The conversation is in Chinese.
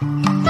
了。